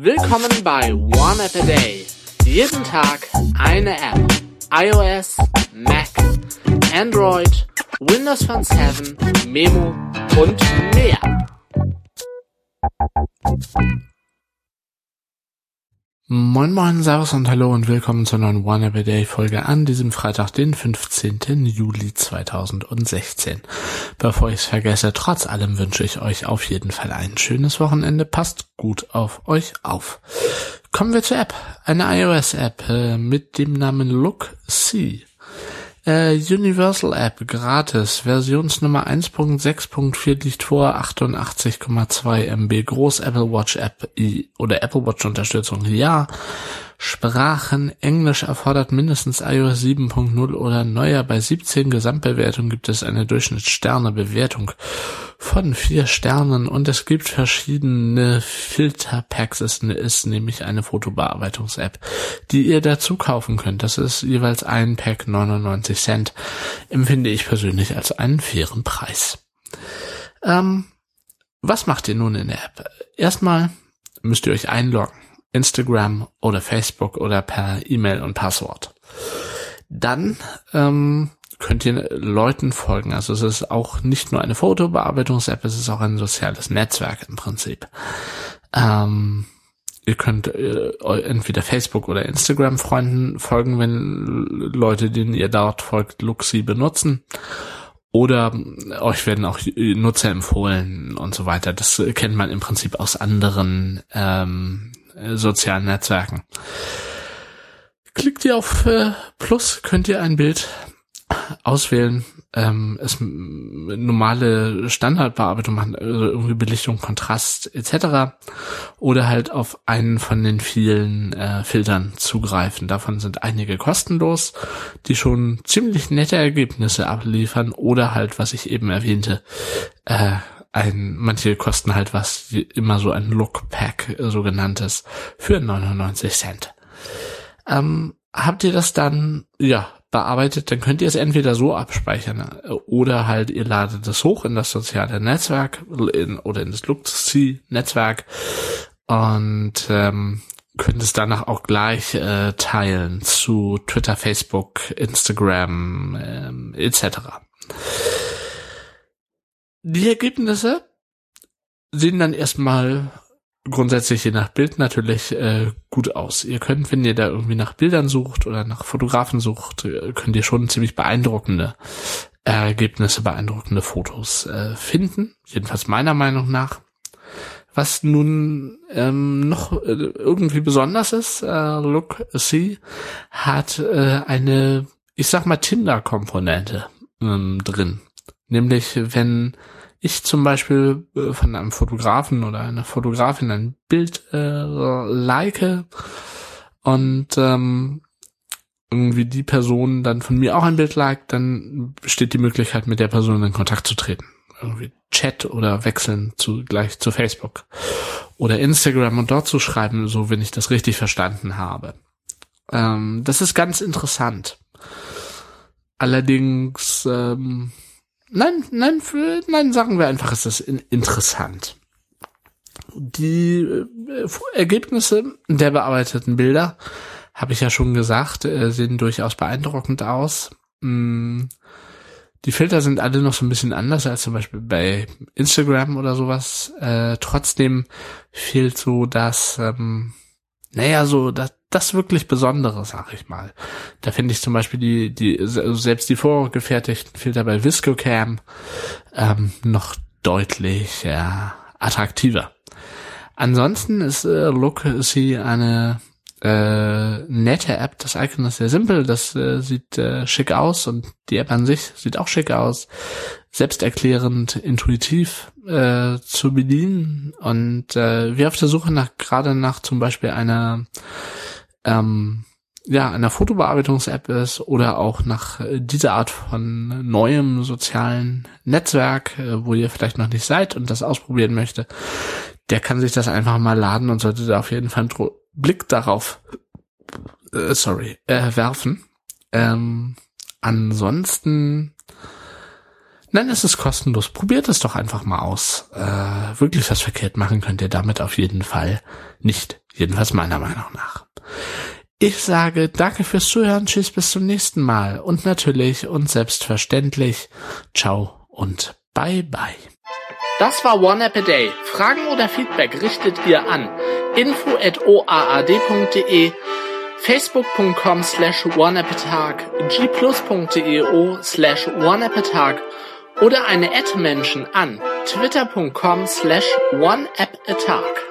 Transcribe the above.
Willkommen bei One App a Day. Jeden Tag eine App. iOS, Mac, Android, Windows Phone 7, Memo und mehr. Moin Moin, Servus und Hallo und willkommen zur neuen One Every Day Folge an diesem Freitag, den 15. Juli 2016. Bevor ich es vergesse, trotz allem wünsche ich euch auf jeden Fall ein schönes Wochenende. Passt gut auf euch auf. Kommen wir zur App. Eine iOS-App äh, mit dem Namen Look See. Äh, Universal App, gratis, Versionsnummer 1.6.4 liegt vor, 88,2 MB groß, Apple Watch App oder Apple Watch Unterstützung, ja. Sprachen, Englisch erfordert mindestens iOS 7.0 oder neuer. Bei 17 Gesamtbewertungen gibt es eine Durchschnittssternebewertung von vier Sternen und es gibt verschiedene Filterpacks. Es ist nämlich eine Fotobearbeitungs-App, die ihr dazu kaufen könnt. Das ist jeweils ein Pack 99 Cent. Empfinde ich persönlich als einen fairen Preis. Ähm, was macht ihr nun in der App? Erstmal müsst ihr euch einloggen. Instagram oder Facebook oder per E-Mail und Passwort. Dann ähm, könnt ihr Leuten folgen. Also es ist auch nicht nur eine Fotobearbeitungs-App, es ist auch ein soziales Netzwerk im Prinzip. Ähm, ihr könnt äh, entweder Facebook oder Instagram Freunden folgen, wenn Leute, denen ihr dort folgt, Luxi benutzen. Oder euch werden auch Nutzer empfohlen und so weiter. Das kennt man im Prinzip aus anderen ähm, sozialen Netzwerken. Klickt ihr auf äh, Plus, könnt ihr ein Bild auswählen, ähm, es normale Standardbearbeitung machen, also irgendwie Belichtung, Kontrast etc. Oder halt auf einen von den vielen äh, Filtern zugreifen. Davon sind einige kostenlos, die schon ziemlich nette Ergebnisse abliefern oder halt, was ich eben erwähnte, äh, ein, manche kosten halt was, immer so ein Look-Pack, äh, sogenanntes, für 99 Cent. Ähm, habt ihr das dann, ja, bearbeitet, dann könnt ihr es entweder so abspeichern äh, oder halt ihr ladet es hoch in das soziale Netzwerk in, oder in das Luxi-Netzwerk und ähm, könnt es danach auch gleich äh, teilen zu Twitter, Facebook, Instagram ähm, etc. Die Ergebnisse sehen dann erstmal grundsätzlich je nach Bild natürlich äh, gut aus. Ihr könnt, wenn ihr da irgendwie nach Bildern sucht oder nach Fotografen sucht, äh, könnt ihr schon ziemlich beeindruckende Ergebnisse, beeindruckende Fotos äh, finden. Jedenfalls meiner Meinung nach. Was nun ähm, noch äh, irgendwie besonders ist, äh, Look See hat äh, eine, ich sag mal, Tinder-Komponente ähm, drin. Nämlich, wenn ich zum Beispiel äh, von einem Fotografen oder einer Fotografin ein Bild äh, like und ähm, irgendwie die Person dann von mir auch ein Bild liked, dann besteht die Möglichkeit, mit der Person in Kontakt zu treten. Irgendwie Chat oder wechseln zu gleich zu Facebook oder Instagram und dort zu schreiben, so wenn ich das richtig verstanden habe. Ähm, das ist ganz interessant. Allerdings ähm, Nein, nein, für, nein, sagen wir einfach, es ist in, interessant. Die äh, Ergebnisse der bearbeiteten Bilder, habe ich ja schon gesagt, äh, sehen durchaus beeindruckend aus. Mm, die Filter sind alle noch so ein bisschen anders als zum Beispiel bei Instagram oder sowas. Äh, trotzdem fehlt so das, ähm, naja, so das, das wirklich Besondere, sag ich mal. Da finde ich zum Beispiel die, die, selbst die vorgefertigten Filter bei ViscoCam ähm, noch deutlich äh, attraktiver. Ansonsten ist äh, Look Sie eine äh, nette App. Das Icon ist sehr simpel, das äh, sieht äh, schick aus und die App an sich sieht auch schick aus. Selbsterklärend, intuitiv äh, zu bedienen und äh, wir auf der Suche nach gerade nach zum Beispiel einer ähm, ja, einer Fotobearbeitungs-App ist oder auch nach äh, dieser Art von neuem sozialen Netzwerk, äh, wo ihr vielleicht noch nicht seid und das ausprobieren möchte, der kann sich das einfach mal laden und sollte da auf jeden Fall einen Blick darauf, äh, sorry, äh, werfen. Ähm, ansonsten Nein, es ist kostenlos. Probiert es doch einfach mal aus. Äh, wirklich was verkehrt machen könnt ihr damit auf jeden Fall nicht. Jedenfalls meiner Meinung nach. Ich sage danke fürs Zuhören, tschüss, bis zum nächsten Mal und natürlich und selbstverständlich ciao und bye bye. Das war One App a Day. Fragen oder Feedback richtet ihr an info at oaad.de, facebook.com slash oneappatag, gplus.io slash oneappatag oder eine Ad-Menschen an twitter.com slash oneappatag.